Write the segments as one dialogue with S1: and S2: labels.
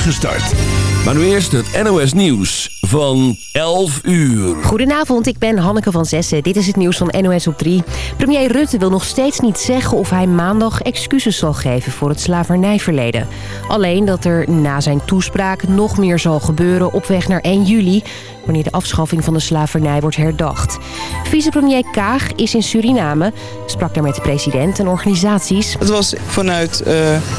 S1: start. Maar nu eerst het NOS Nieuws van 11 uur.
S2: Goedenavond, ik ben Hanneke van Zessen. Dit is het nieuws van NOS op 3. Premier Rutte wil nog steeds niet zeggen of hij maandag excuses zal geven voor het slavernijverleden. Alleen dat er na zijn toespraak nog meer zal gebeuren op weg naar 1 juli wanneer de afschaffing van de slavernij wordt herdacht. Vicepremier Kaag is in Suriname, sprak daar met de president en organisaties.
S3: Het was vanuit uh,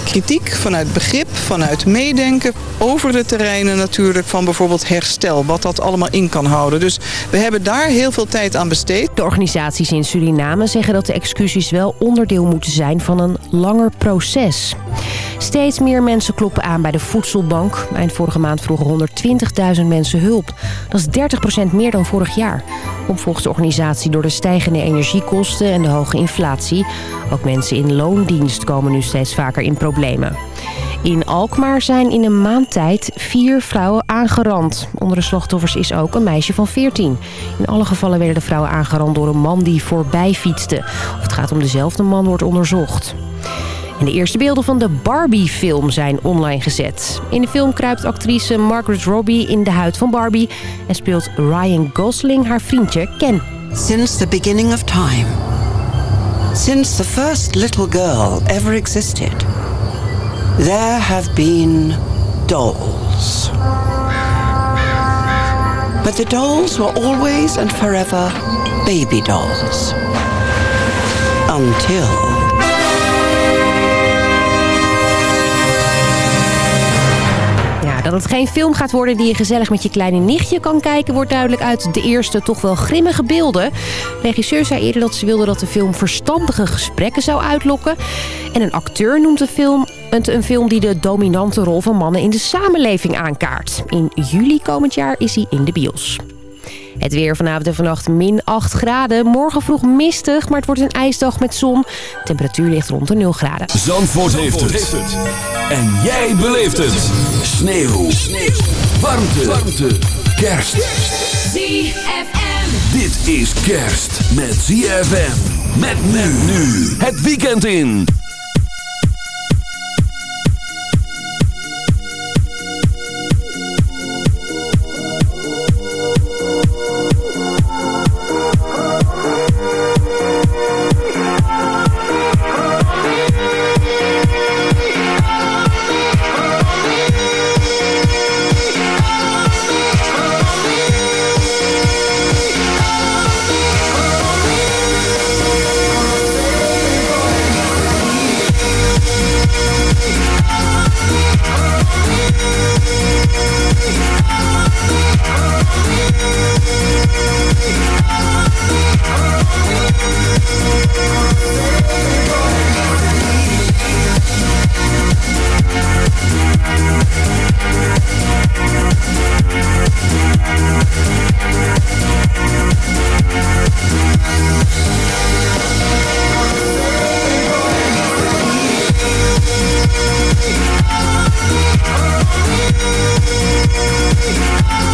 S3: kritiek, vanuit begrip, vanuit meedenken over de terreinen natuurlijk van bijvoorbeeld herstel, wat dat allemaal in kan houden. Dus we hebben daar heel veel tijd aan besteed.
S2: De organisaties in Suriname zeggen dat de excuses wel onderdeel moeten zijn van een langer proces. Steeds meer mensen kloppen aan bij de voedselbank. Eind vorige maand vroegen 120.000 mensen hulp. Dat is 30% meer dan vorig jaar. Volgens de organisatie door de stijgende energiekosten en de hoge inflatie. Ook mensen in loondienst komen nu steeds vaker in problemen. In Alkmaar zijn in een maand tijd vier vrouwen aangerand. Onder de slachtoffers is ook een meisje van 14. In alle gevallen werden de vrouwen aangerand door een man die voorbij fietste. Of het gaat om dezelfde man wordt onderzocht. En de eerste beelden van de Barbie-film zijn online gezet. In de film kruipt actrice Margaret Robbie in de huid van Barbie... en speelt Ryan Gosling haar vriendje Ken.
S4: Since the beginning of time... Since the first little girl ever existed... There have been dolls. But the dolls were always and forever baby dolls. Until...
S2: Dat het geen film gaat worden die je gezellig met je kleine nichtje kan kijken... wordt duidelijk uit de eerste toch wel grimmige beelden. De regisseur zei eerder dat ze wilde dat de film verstandige gesprekken zou uitlokken. En een acteur noemt de film een film die de dominante rol van mannen in de samenleving aankaart. In juli komend jaar is hij in de bios. Het weer vanavond en vannacht min 8 graden. Morgen vroeg mistig, maar het wordt een ijsdag met zon. De temperatuur ligt rond de 0 graden.
S1: Zandvoort, heeft, het. En jij beleeft het. Sneeuw. Sneeuw. Warmte. Warmte. Kerst.
S5: ZFM.
S1: Dit is kerst met ZFM. Met men nu. Het weekend in.
S6: Thank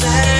S6: side.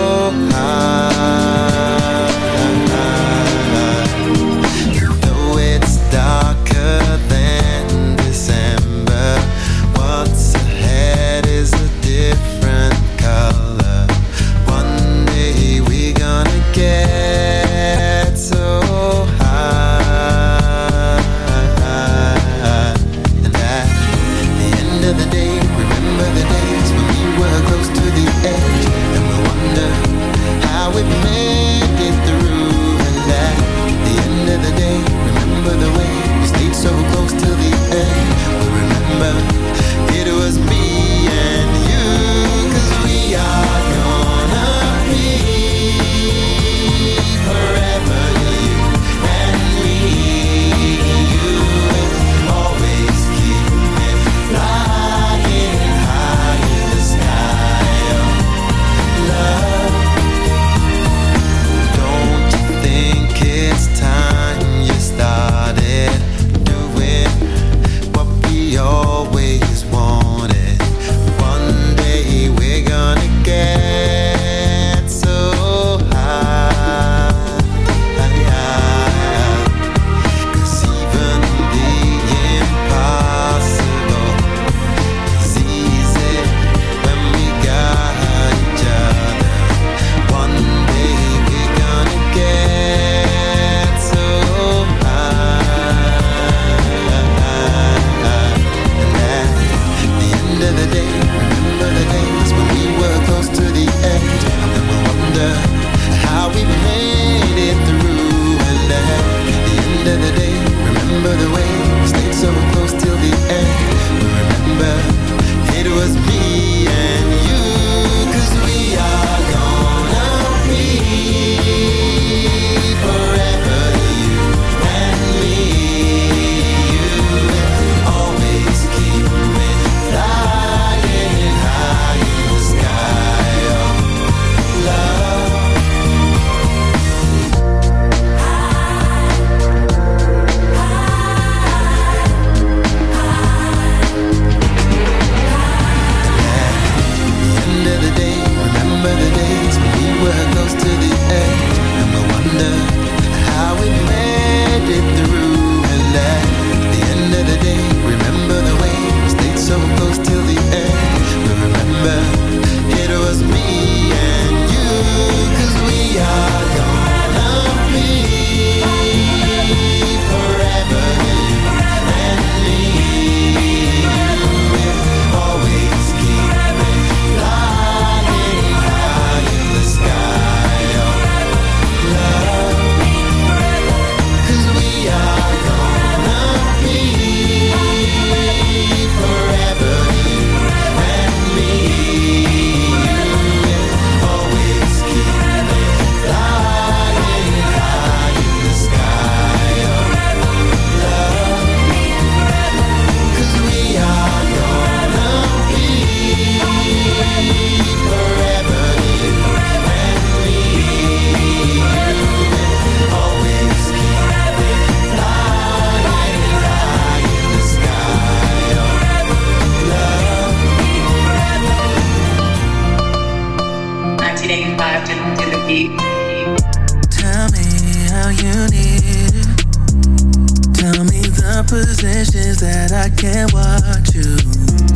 S7: transitions that I can't watch you.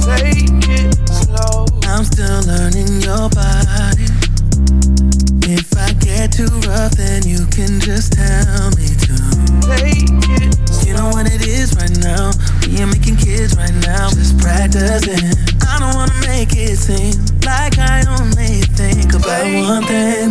S7: Take it slow. I'm still learning your body. If I get too rough, then you can just tell me to. Take it slow. You know what it is right now. We are making kids right now. Just practicing. I don't wanna make it seem like I only think about Take one thing.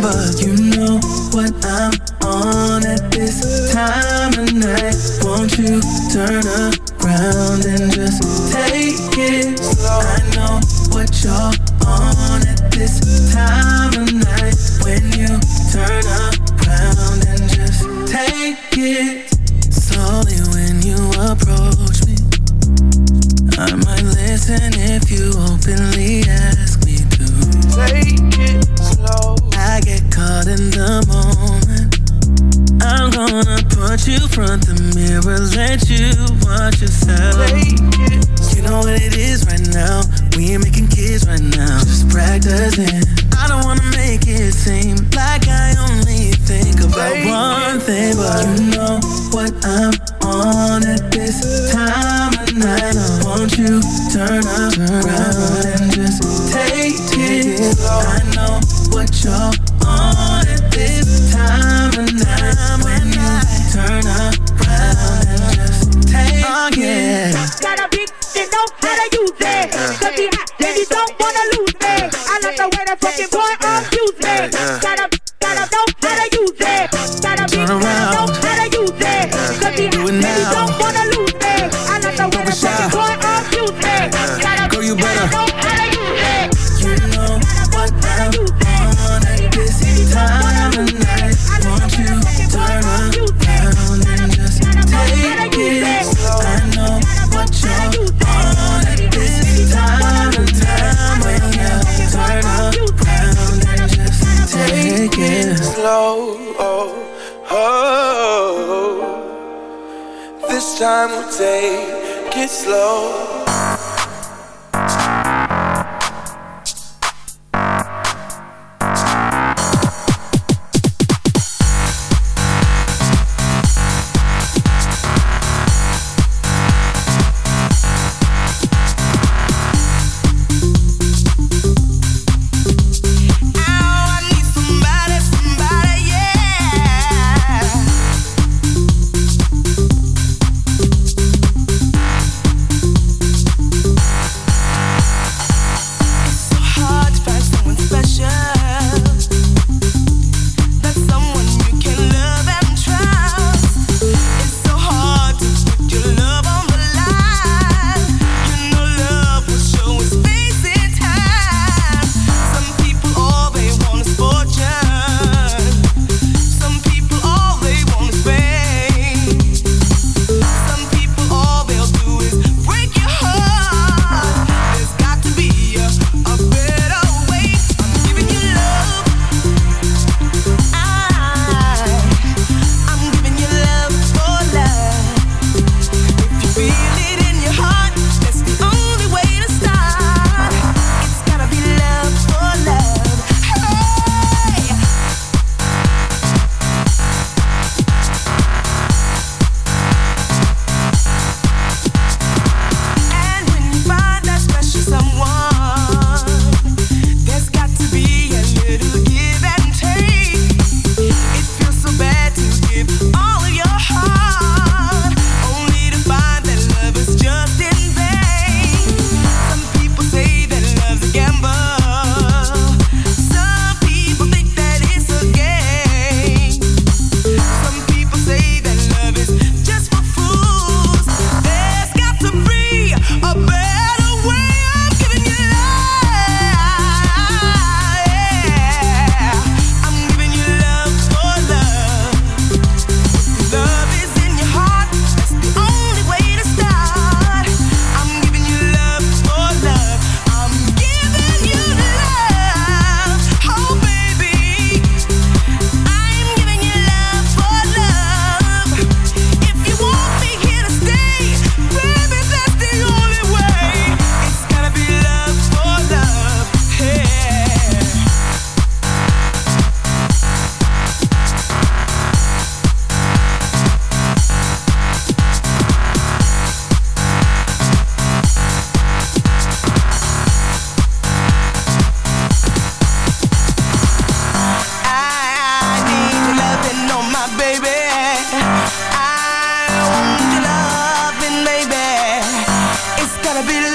S7: Yeah.
S8: Slow.
S9: be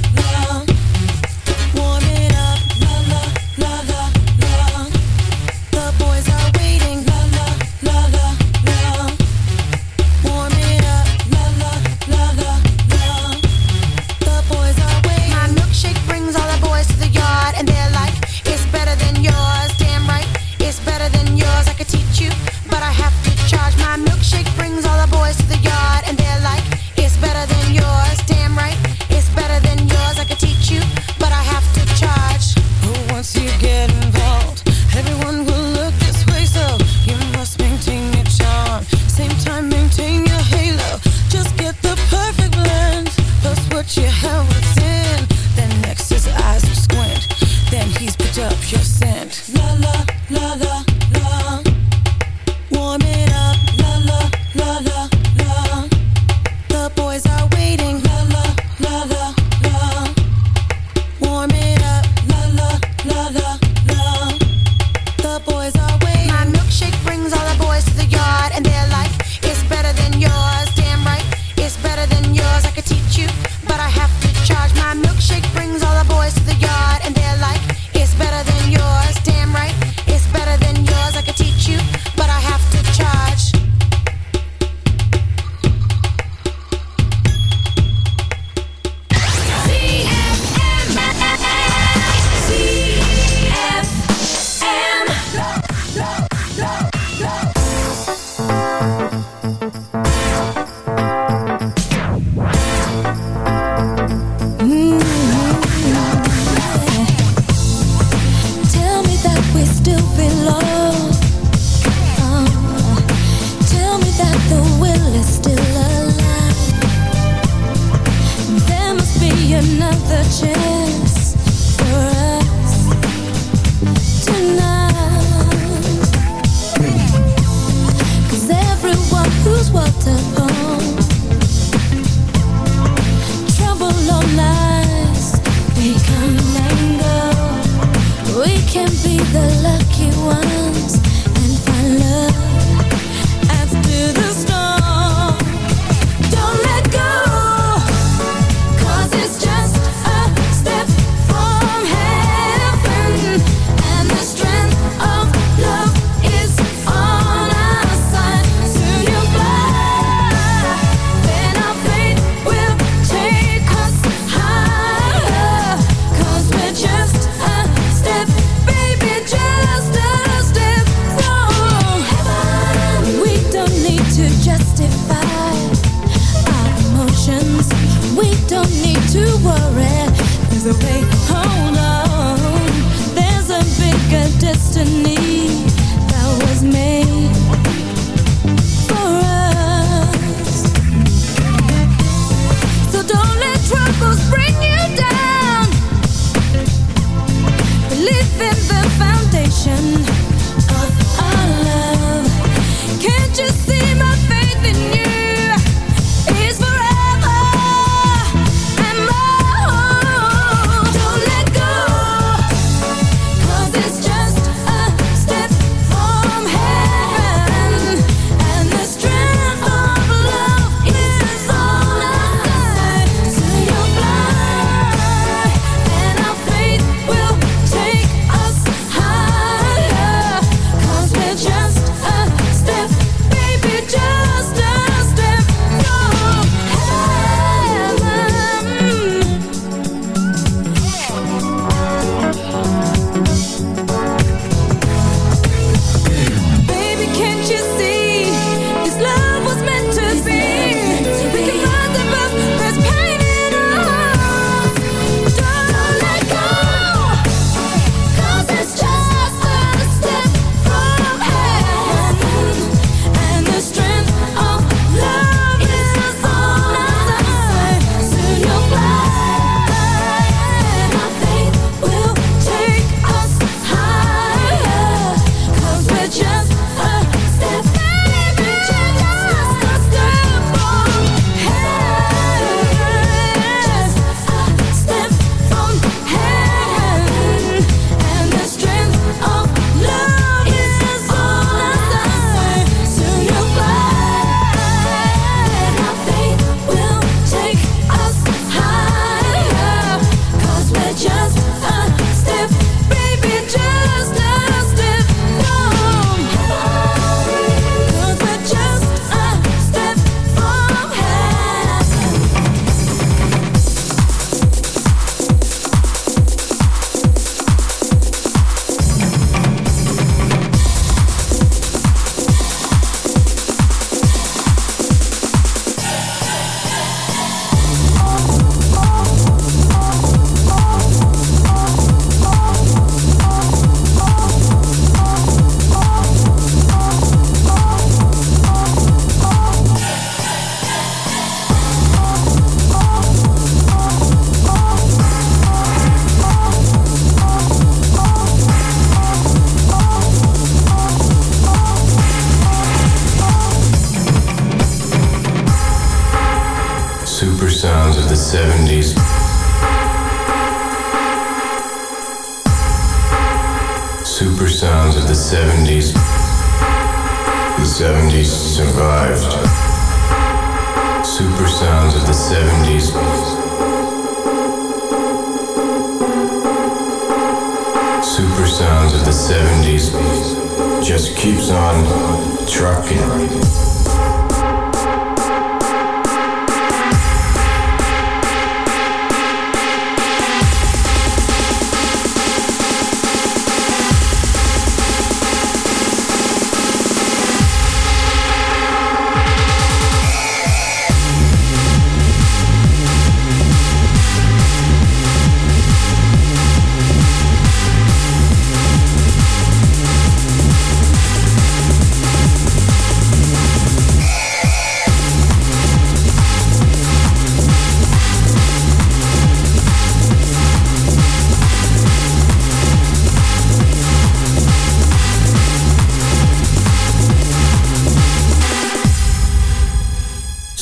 S9: in the
S10: foundation.